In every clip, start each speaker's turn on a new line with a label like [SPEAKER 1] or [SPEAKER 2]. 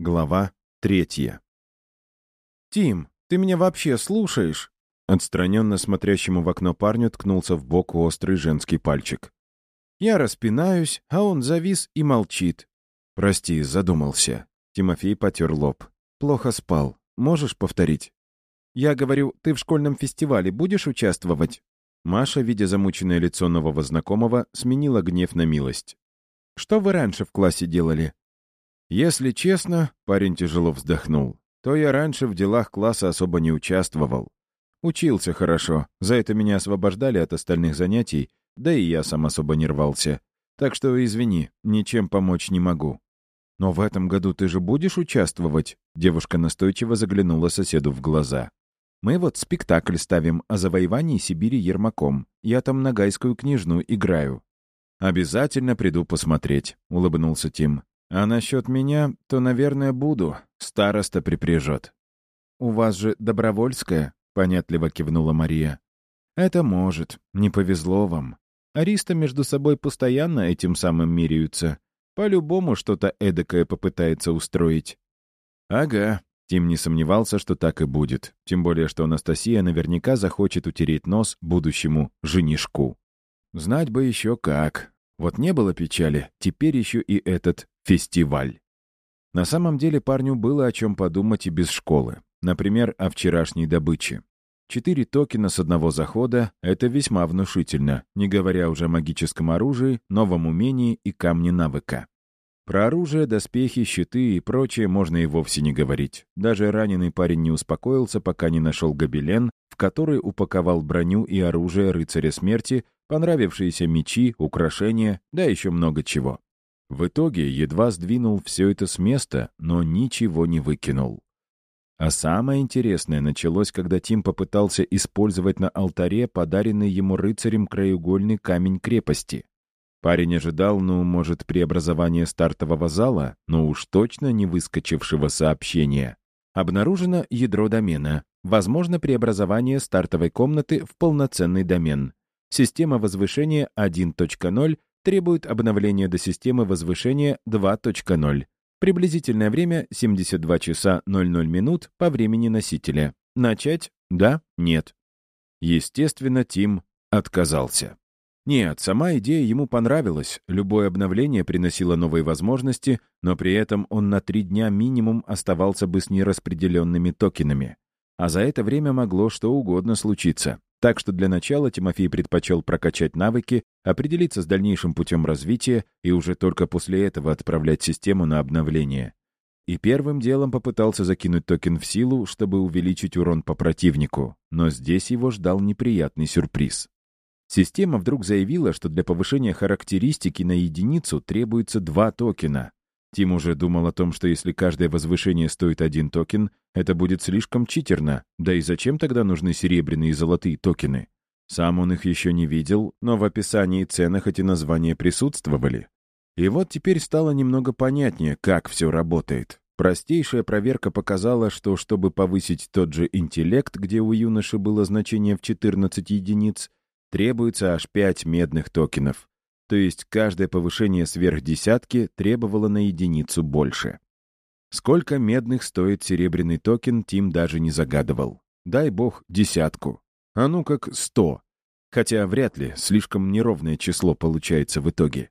[SPEAKER 1] Глава третья. «Тим, ты меня вообще слушаешь?» Отстраненно смотрящему в окно парню ткнулся в бок острый женский пальчик. Я распинаюсь, а он завис и молчит. «Прости, задумался». Тимофей потер лоб. «Плохо спал. Можешь повторить?» «Я говорю, ты в школьном фестивале будешь участвовать?» Маша, видя замученное лицо нового знакомого, сменила гнев на милость. «Что вы раньше в классе делали?» Если честно, парень тяжело вздохнул, то я раньше в делах класса особо не участвовал. Учился хорошо, за это меня освобождали от остальных занятий, да и я сам особо не рвался. Так что, извини, ничем помочь не могу. «Но в этом году ты же будешь участвовать?» Девушка настойчиво заглянула соседу в глаза. «Мы вот спектакль ставим о завоевании Сибири Ермаком. Я там нагайскую княжну играю». «Обязательно приду посмотреть», — улыбнулся Тим. А насчет меня, то, наверное, буду. Староста припряжет. «У вас же Добровольская?» — понятливо кивнула Мария. «Это может. Не повезло вам. Ариста между собой постоянно этим самым миряются. По-любому что-то эдакое попытается устроить». «Ага». Тим не сомневался, что так и будет. Тем более, что Анастасия наверняка захочет утереть нос будущему женишку. Знать бы еще как. Вот не было печали, теперь еще и этот фестиваль. На самом деле парню было о чем подумать и без школы. Например, о вчерашней добыче. Четыре токена с одного захода — это весьма внушительно, не говоря уже о магическом оружии, новом умении и камне навыка. Про оружие, доспехи, щиты и прочее можно и вовсе не говорить. Даже раненый парень не успокоился, пока не нашел гобелен, в который упаковал броню и оружие рыцаря смерти, понравившиеся мечи, украшения, да еще много чего. В итоге едва сдвинул все это с места, но ничего не выкинул. А самое интересное началось, когда Тим попытался использовать на алтаре подаренный ему рыцарем краеугольный камень крепости. Парень ожидал, ну, может, преобразования стартового зала, но уж точно не выскочившего сообщения. Обнаружено ядро домена. Возможно преобразование стартовой комнаты в полноценный домен. Система возвышения 1.0 требует обновления до системы возвышения 2.0. Приблизительное время 72 часа 00 минут по времени носителя. Начать? Да? Нет. Естественно, Тим отказался. Нет, сама идея ему понравилась. Любое обновление приносило новые возможности, но при этом он на три дня минимум оставался бы с нераспределенными токенами. А за это время могло что угодно случиться. Так что для начала Тимофей предпочел прокачать навыки, определиться с дальнейшим путем развития и уже только после этого отправлять систему на обновление. И первым делом попытался закинуть токен в силу, чтобы увеличить урон по противнику, но здесь его ждал неприятный сюрприз. Система вдруг заявила, что для повышения характеристики на единицу требуется два токена, Тим уже думал о том, что если каждое возвышение стоит один токен, это будет слишком читерно. Да и зачем тогда нужны серебряные и золотые токены? Сам он их еще не видел, но в описании и ценах эти названия присутствовали. И вот теперь стало немного понятнее, как все работает. Простейшая проверка показала, что чтобы повысить тот же интеллект, где у юноши было значение в 14 единиц, требуется аж 5 медных токенов то есть каждое повышение сверх десятки требовало на единицу больше. Сколько медных стоит серебряный токен, Тим даже не загадывал. Дай бог десятку. А ну как сто. Хотя вряд ли, слишком неровное число получается в итоге.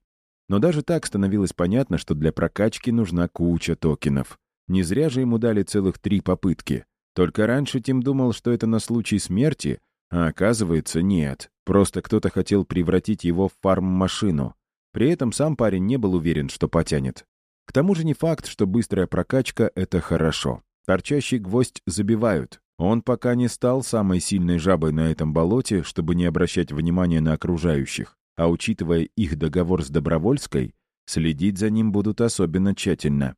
[SPEAKER 1] Но даже так становилось понятно, что для прокачки нужна куча токенов. Не зря же ему дали целых три попытки. Только раньше Тим думал, что это на случай смерти, а оказывается, нет. Просто кто-то хотел превратить его в фарм-машину. При этом сам парень не был уверен, что потянет. К тому же не факт, что быстрая прокачка — это хорошо. Торчащий гвоздь забивают. Он пока не стал самой сильной жабой на этом болоте, чтобы не обращать внимания на окружающих. А учитывая их договор с Добровольской, следить за ним будут особенно тщательно.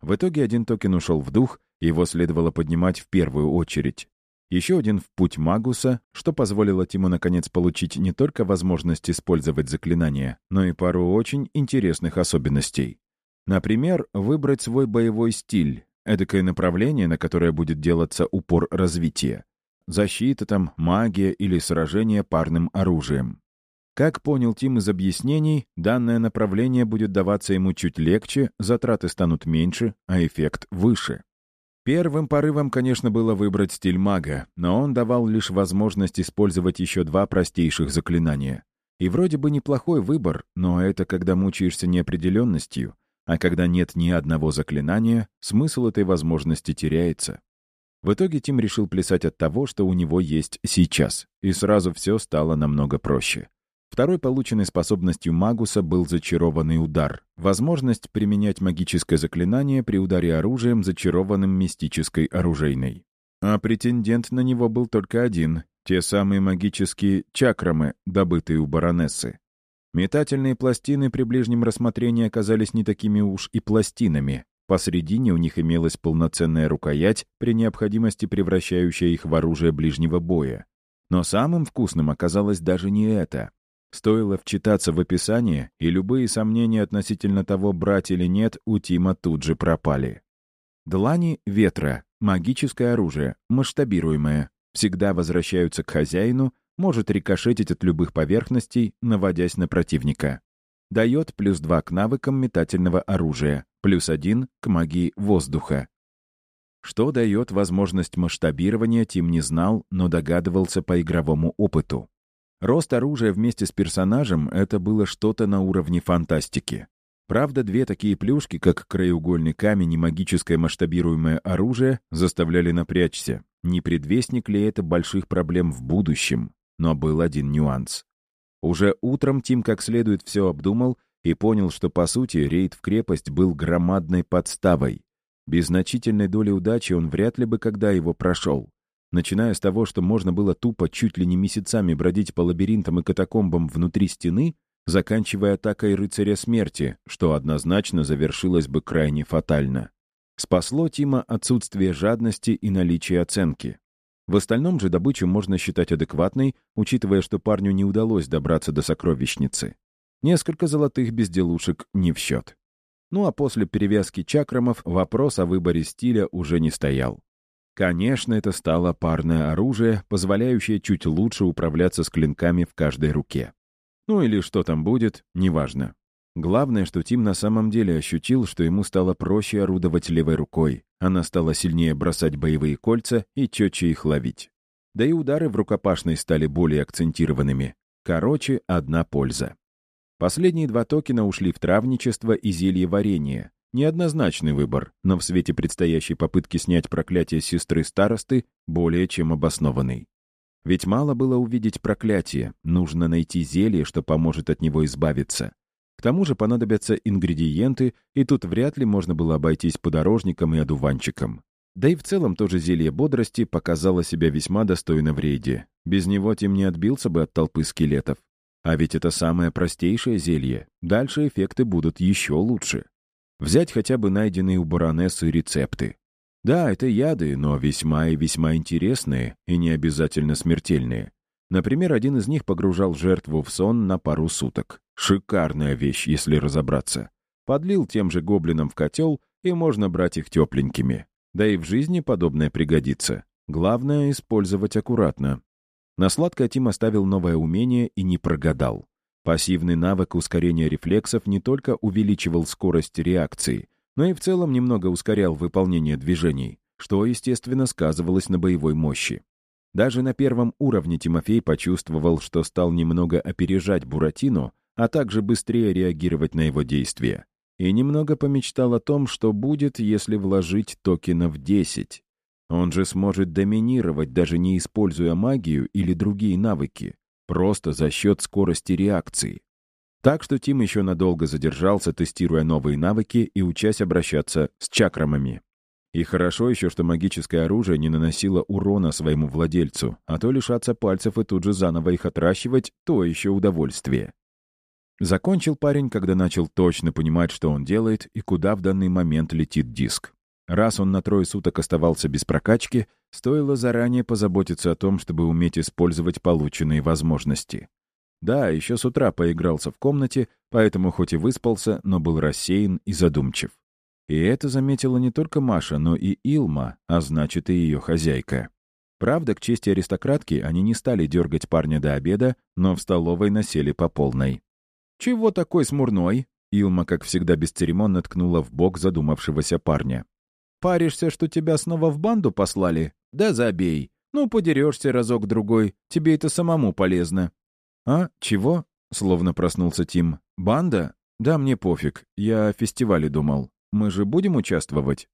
[SPEAKER 1] В итоге один токен ушел в дух, его следовало поднимать в первую очередь. Еще один в путь Магуса, что позволило Тиму наконец получить не только возможность использовать заклинания, но и пару очень интересных особенностей. Например, выбрать свой боевой стиль, эдакое направление, на которое будет делаться упор развития. Защита там, магия или сражение парным оружием. Как понял Тим из объяснений, данное направление будет даваться ему чуть легче, затраты станут меньше, а эффект выше. Первым порывом, конечно, было выбрать стиль мага, но он давал лишь возможность использовать еще два простейших заклинания. И вроде бы неплохой выбор, но это когда мучаешься неопределенностью, а когда нет ни одного заклинания, смысл этой возможности теряется. В итоге Тим решил плясать от того, что у него есть сейчас, и сразу все стало намного проще. Второй полученной способностью Магуса был зачарованный удар. Возможность применять магическое заклинание при ударе оружием, зачарованным мистической оружейной. А претендент на него был только один — те самые магические чакрамы, добытые у баронессы. Метательные пластины при ближнем рассмотрении оказались не такими уж и пластинами. Посредине у них имелась полноценная рукоять, при необходимости превращающая их в оружие ближнего боя. Но самым вкусным оказалось даже не это. Стоило вчитаться в описание, и любые сомнения относительно того, брать или нет, у Тима тут же пропали. Длани ветра, магическое оружие, масштабируемое, всегда возвращаются к хозяину, может рикошетить от любых поверхностей, наводясь на противника. Дает плюс 2 к навыкам метательного оружия, плюс 1 к магии воздуха. Что дает возможность масштабирования, Тим не знал, но догадывался по игровому опыту. Рост оружия вместе с персонажем — это было что-то на уровне фантастики. Правда, две такие плюшки, как краеугольный камень и магическое масштабируемое оружие, заставляли напрячься. Не предвестник ли это больших проблем в будущем? Но был один нюанс. Уже утром Тим как следует все обдумал и понял, что, по сути, рейд в крепость был громадной подставой. Без значительной доли удачи он вряд ли бы когда его прошел начиная с того, что можно было тупо чуть ли не месяцами бродить по лабиринтам и катакомбам внутри стены, заканчивая атакой рыцаря смерти, что однозначно завершилось бы крайне фатально. Спасло Тима отсутствие жадности и наличие оценки. В остальном же добычу можно считать адекватной, учитывая, что парню не удалось добраться до сокровищницы. Несколько золотых безделушек не в счет. Ну а после перевязки чакрамов вопрос о выборе стиля уже не стоял. Конечно, это стало парное оружие, позволяющее чуть лучше управляться с клинками в каждой руке. Ну или что там будет, неважно. Главное, что Тим на самом деле ощутил, что ему стало проще орудовать левой рукой. Она стала сильнее бросать боевые кольца и четче их ловить. Да и удары в рукопашной стали более акцентированными. Короче, одна польза. Последние два токена ушли в травничество и зелье варенье, Неоднозначный выбор, но в свете предстоящей попытки снять проклятие сестры старосты более чем обоснованный. Ведь мало было увидеть проклятие, нужно найти зелье, что поможет от него избавиться. К тому же понадобятся ингредиенты, и тут вряд ли можно было обойтись подорожником и одуванчиком. Да и в целом тоже зелье бодрости показало себя весьма достойно в рейде. Без него Тим не отбился бы от толпы скелетов. А ведь это самое простейшее зелье. Дальше эффекты будут еще лучше. Взять хотя бы найденные у баронессы рецепты. Да, это яды, но весьма и весьма интересные и не обязательно смертельные. Например, один из них погружал жертву в сон на пару суток. Шикарная вещь, если разобраться. Подлил тем же гоблинам в котел, и можно брать их тепленькими. Да и в жизни подобное пригодится. Главное — использовать аккуратно. На сладкое Тим оставил новое умение и не прогадал. Пассивный навык ускорения рефлексов не только увеличивал скорость реакции, но и в целом немного ускорял выполнение движений, что, естественно, сказывалось на боевой мощи. Даже на первом уровне Тимофей почувствовал, что стал немного опережать Буратино, а также быстрее реагировать на его действия. И немного помечтал о том, что будет, если вложить токенов 10. Он же сможет доминировать, даже не используя магию или другие навыки. Просто за счет скорости реакции. Так что Тим еще надолго задержался, тестируя новые навыки и учась обращаться с чакрамами. И хорошо еще, что магическое оружие не наносило урона своему владельцу, а то лишаться пальцев и тут же заново их отращивать — то еще удовольствие. Закончил парень, когда начал точно понимать, что он делает и куда в данный момент летит диск. Раз он на трое суток оставался без прокачки, стоило заранее позаботиться о том, чтобы уметь использовать полученные возможности. Да, еще с утра поигрался в комнате, поэтому хоть и выспался, но был рассеян и задумчив. И это заметила не только Маша, но и Илма, а значит и ее хозяйка. Правда, к чести аристократки, они не стали дергать парня до обеда, но в столовой насели по полной. «Чего такой смурной?» Илма, как всегда, бесцеремонно ткнула в бок задумавшегося парня. «Паришься, что тебя снова в банду послали? Да забей. Ну, подерешься разок-другой. Тебе это самому полезно». «А, чего?» — словно проснулся Тим. «Банда? Да, мне пофиг. Я о фестивале думал. Мы же будем участвовать?»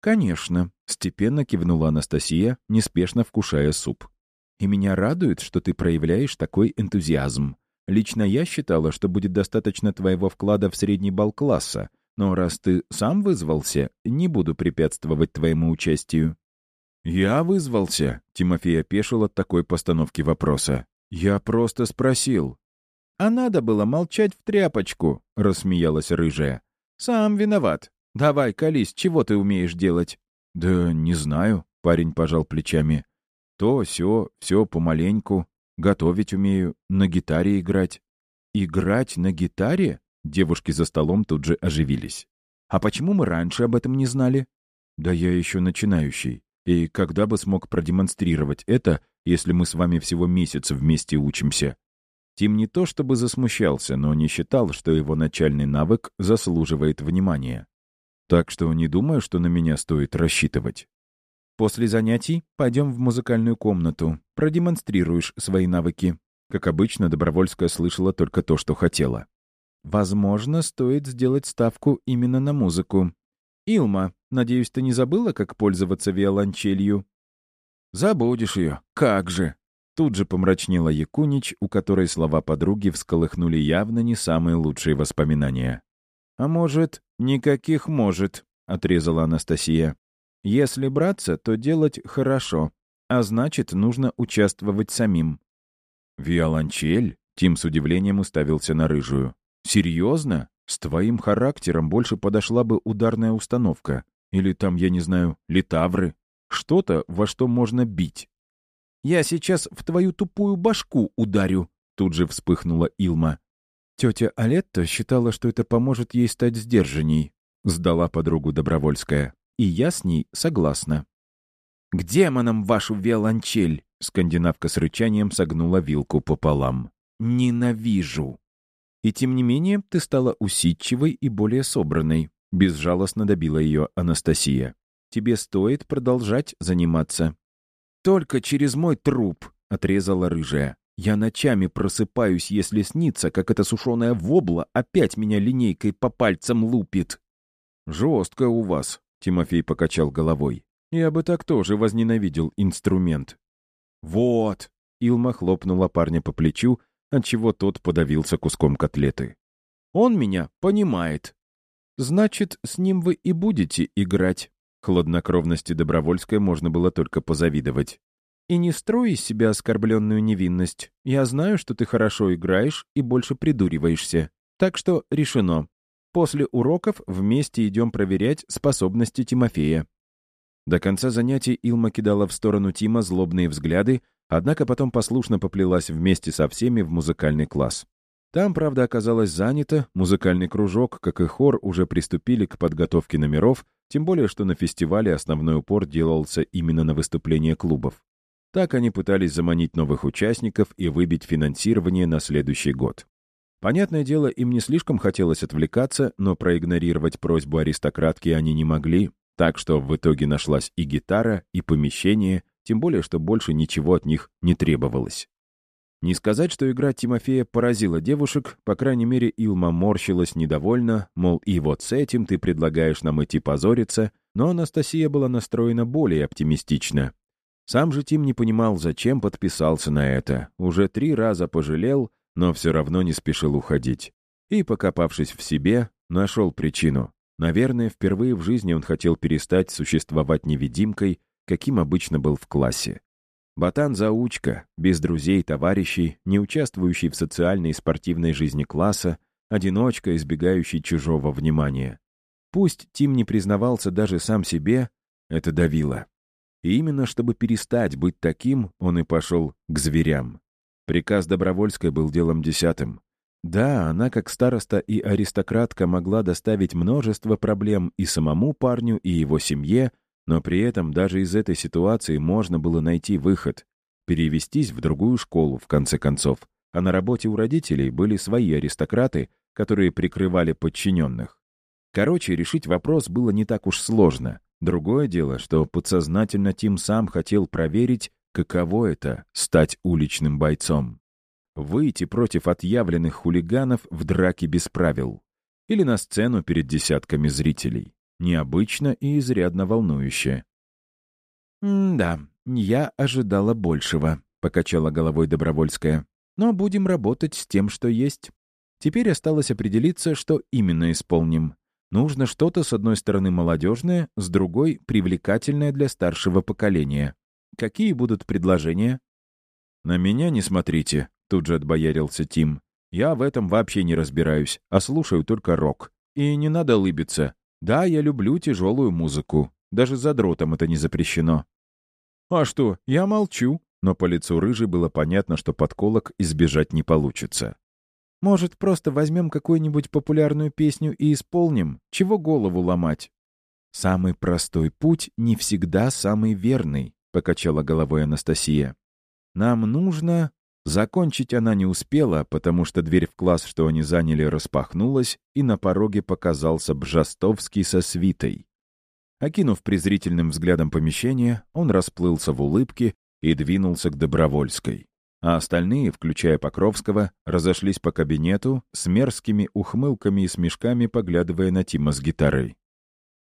[SPEAKER 1] «Конечно», — степенно кивнула Анастасия, неспешно вкушая суп. «И меня радует, что ты проявляешь такой энтузиазм. Лично я считала, что будет достаточно твоего вклада в средний балл класса, но раз ты сам вызвался, не буду препятствовать твоему участию». «Я вызвался?» — Тимофей опешил от такой постановки вопроса. «Я просто спросил». «А надо было молчать в тряпочку», — рассмеялась рыжая. «Сам виноват. «Давай, колись, чего ты умеешь делать?» «Да не знаю», — парень пожал плечами. «То, все, все помаленьку. Готовить умею, на гитаре играть». «Играть на гитаре?» Девушки за столом тут же оживились. «А почему мы раньше об этом не знали?» «Да я еще начинающий. И когда бы смог продемонстрировать это, если мы с вами всего месяц вместе учимся?» Тим не то чтобы засмущался, но не считал, что его начальный навык заслуживает внимания. Так что не думаю, что на меня стоит рассчитывать. После занятий пойдем в музыкальную комнату, продемонстрируешь свои навыки. Как обычно, Добровольская слышала только то, что хотела. Возможно, стоит сделать ставку именно на музыку. Илма, надеюсь, ты не забыла, как пользоваться виолончелью? Забудешь ее. Как же! Тут же помрачнела Якунич, у которой слова подруги всколыхнули явно не самые лучшие воспоминания. «А может, никаких может», — отрезала Анастасия. «Если браться, то делать хорошо, а значит, нужно участвовать самим». «Виолончель?» — Тим с удивлением уставился на рыжую. «Серьезно? С твоим характером больше подошла бы ударная установка. Или там, я не знаю, литавры. Что-то, во что можно бить». «Я сейчас в твою тупую башку ударю», — тут же вспыхнула Илма. Тетя Алетта считала, что это поможет ей стать сдержанней, сдала подругу Добровольская. И я с ней согласна. «К демонам вашу виолончель!» Скандинавка с рычанием согнула вилку пополам. «Ненавижу!» «И тем не менее ты стала усидчивой и более собранной», безжалостно добила ее Анастасия. «Тебе стоит продолжать заниматься». «Только через мой труп», — отрезала рыжая. Я ночами просыпаюсь, если снится, как эта сушеная вобла опять меня линейкой по пальцам лупит. «Жестко у вас», — Тимофей покачал головой. «Я бы так тоже возненавидел инструмент». «Вот!» — Илма хлопнула парня по плечу, отчего тот подавился куском котлеты. «Он меня понимает». «Значит, с ним вы и будете играть». Хладнокровности Добровольской можно было только позавидовать. И не строй из себя оскорбленную невинность. Я знаю, что ты хорошо играешь и больше придуриваешься. Так что решено. После уроков вместе идем проверять способности Тимофея». До конца занятий Илма кидала в сторону Тима злобные взгляды, однако потом послушно поплелась вместе со всеми в музыкальный класс. Там, правда, оказалось занято, музыкальный кружок, как и хор, уже приступили к подготовке номеров, тем более, что на фестивале основной упор делался именно на выступления клубов. Так они пытались заманить новых участников и выбить финансирование на следующий год. Понятное дело, им не слишком хотелось отвлекаться, но проигнорировать просьбу аристократки они не могли, так что в итоге нашлась и гитара, и помещение, тем более, что больше ничего от них не требовалось. Не сказать, что игра Тимофея поразила девушек, по крайней мере, Илма морщилась недовольно, мол, и вот с этим ты предлагаешь нам идти позориться, но Анастасия была настроена более оптимистично. Сам же Тим не понимал, зачем подписался на это. Уже три раза пожалел, но все равно не спешил уходить. И, покопавшись в себе, нашел причину. Наверное, впервые в жизни он хотел перестать существовать невидимкой, каким обычно был в классе. Ботан-заучка, без друзей, товарищей, не участвующий в социальной и спортивной жизни класса, одиночка, избегающий чужого внимания. Пусть Тим не признавался даже сам себе, это давило. И именно чтобы перестать быть таким, он и пошел к зверям. Приказ Добровольской был делом десятым. Да, она как староста и аристократка могла доставить множество проблем и самому парню, и его семье, Но при этом даже из этой ситуации можно было найти выход. Перевестись в другую школу, в конце концов. А на работе у родителей были свои аристократы, которые прикрывали подчиненных. Короче, решить вопрос было не так уж сложно. Другое дело, что подсознательно Тим сам хотел проверить, каково это — стать уличным бойцом. Выйти против отъявленных хулиганов в драке без правил. Или на сцену перед десятками зрителей. Необычно и изрядно волнующе.
[SPEAKER 2] «Да, я ожидала большего», — покачала головой Добровольская. «Но будем работать с тем, что есть. Теперь осталось определиться, что именно исполним. Нужно что-то, с одной стороны, молодежное, с другой — привлекательное для старшего поколения. Какие будут предложения?
[SPEAKER 1] «На меня не смотрите», — тут же отбоярился Тим. «Я в этом вообще не разбираюсь, а слушаю только рок. И не надо лыбиться. Да, я люблю тяжелую музыку. Даже за дротом это не запрещено». «А что, я молчу», но по лицу рыжей было понятно, что подколок избежать не получится.
[SPEAKER 2] Может, просто возьмем какую-нибудь популярную песню и исполним? Чего голову ломать?»
[SPEAKER 1] «Самый простой путь не всегда самый верный», — покачала головой Анастасия. «Нам нужно...» Закончить она не успела, потому что дверь в класс, что они заняли, распахнулась, и на пороге показался Бжастовский со свитой. Окинув презрительным взглядом помещение, он расплылся в улыбке и двинулся к Добровольской а остальные, включая Покровского, разошлись по кабинету с мерзкими ухмылками и смешками, поглядывая на Тима с гитарой.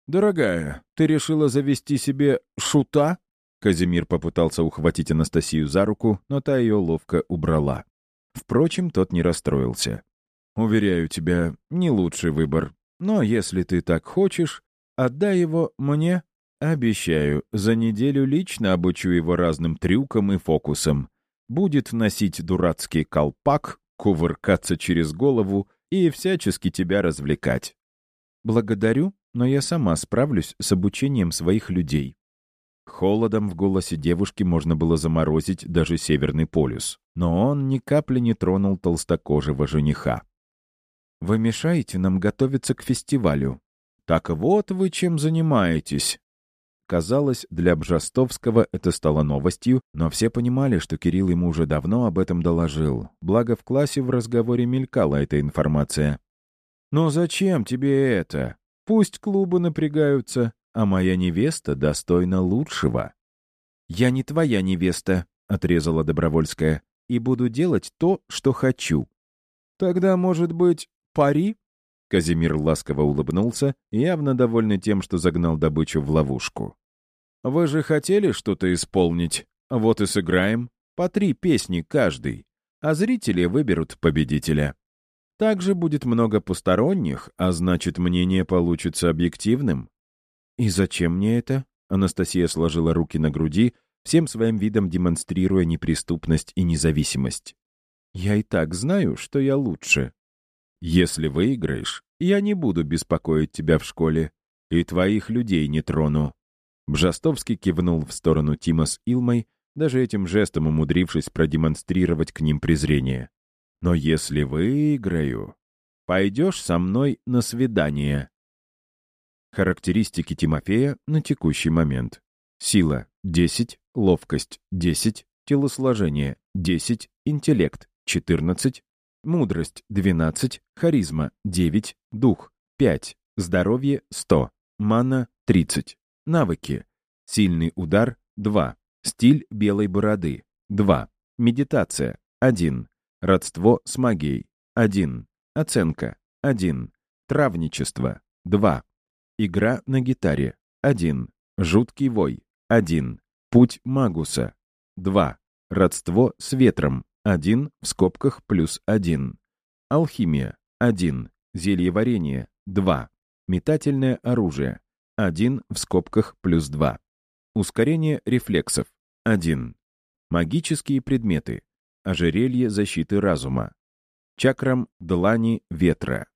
[SPEAKER 2] «Дорогая, ты решила завести себе шута?»
[SPEAKER 1] Казимир попытался ухватить Анастасию за руку, но та ее ловко убрала. Впрочем, тот не расстроился. «Уверяю тебя, не лучший выбор. Но если ты так хочешь, отдай его мне. Обещаю, за неделю лично обучу его разным трюкам и фокусам будет носить дурацкий колпак, кувыркаться через голову и всячески тебя развлекать.
[SPEAKER 2] Благодарю, но я сама справлюсь с обучением своих людей.
[SPEAKER 1] Холодом в голосе девушки можно было заморозить даже Северный полюс, но он ни капли не тронул толстокожего жениха.
[SPEAKER 2] «Вы мешаете нам готовиться к фестивалю».
[SPEAKER 1] «Так вот вы чем занимаетесь», Казалось, для Бжастовского это стало новостью, но все понимали, что Кирилл ему уже давно об этом доложил. Благо, в классе в разговоре мелькала эта информация. «Но зачем тебе это? Пусть клубы напрягаются, а моя невеста достойна лучшего».
[SPEAKER 2] «Я не твоя невеста», — отрезала Добровольская, «и буду делать то, что хочу».
[SPEAKER 1] «Тогда, может быть, пари?» Казимир ласково улыбнулся, явно довольный тем, что загнал добычу в ловушку. «Вы же хотели что-то исполнить? Вот и сыграем. По три песни каждый. А зрители выберут победителя. Также будет много посторонних, а значит, мнение получится объективным».
[SPEAKER 2] «И зачем мне это?» Анастасия сложила руки на груди, всем своим видом демонстрируя неприступность и независимость. «Я и так знаю, что я лучше.
[SPEAKER 1] Если выиграешь, я не буду беспокоить тебя в школе и твоих людей не трону. Бжастовский кивнул в сторону Тима с Илмой, даже этим жестом умудрившись продемонстрировать к ним презрение. «Но если выиграю, пойдешь со мной на свидание». Характеристики Тимофея на текущий момент. Сила — 10, ловкость — 10, телосложение — 10, интеллект — 14, мудрость — 12, харизма — 9, дух — 5, здоровье — 100, мана — 30. Навыки. Сильный удар — 2. Стиль белой бороды — 2. Медитация — 1. Родство с магией — 1. Оценка — 1. Травничество — 2. Игра на гитаре — 1. Жуткий вой — 1. Путь Магуса — 2. Родство с ветром — 1 в скобках плюс 1. Алхимия — 1. Зельеварение — 2. Метательное оружие 1 в скобках плюс 2. Ускорение рефлексов 1. Магические предметы. Ожерелье защиты разума. Чакрам длани ветра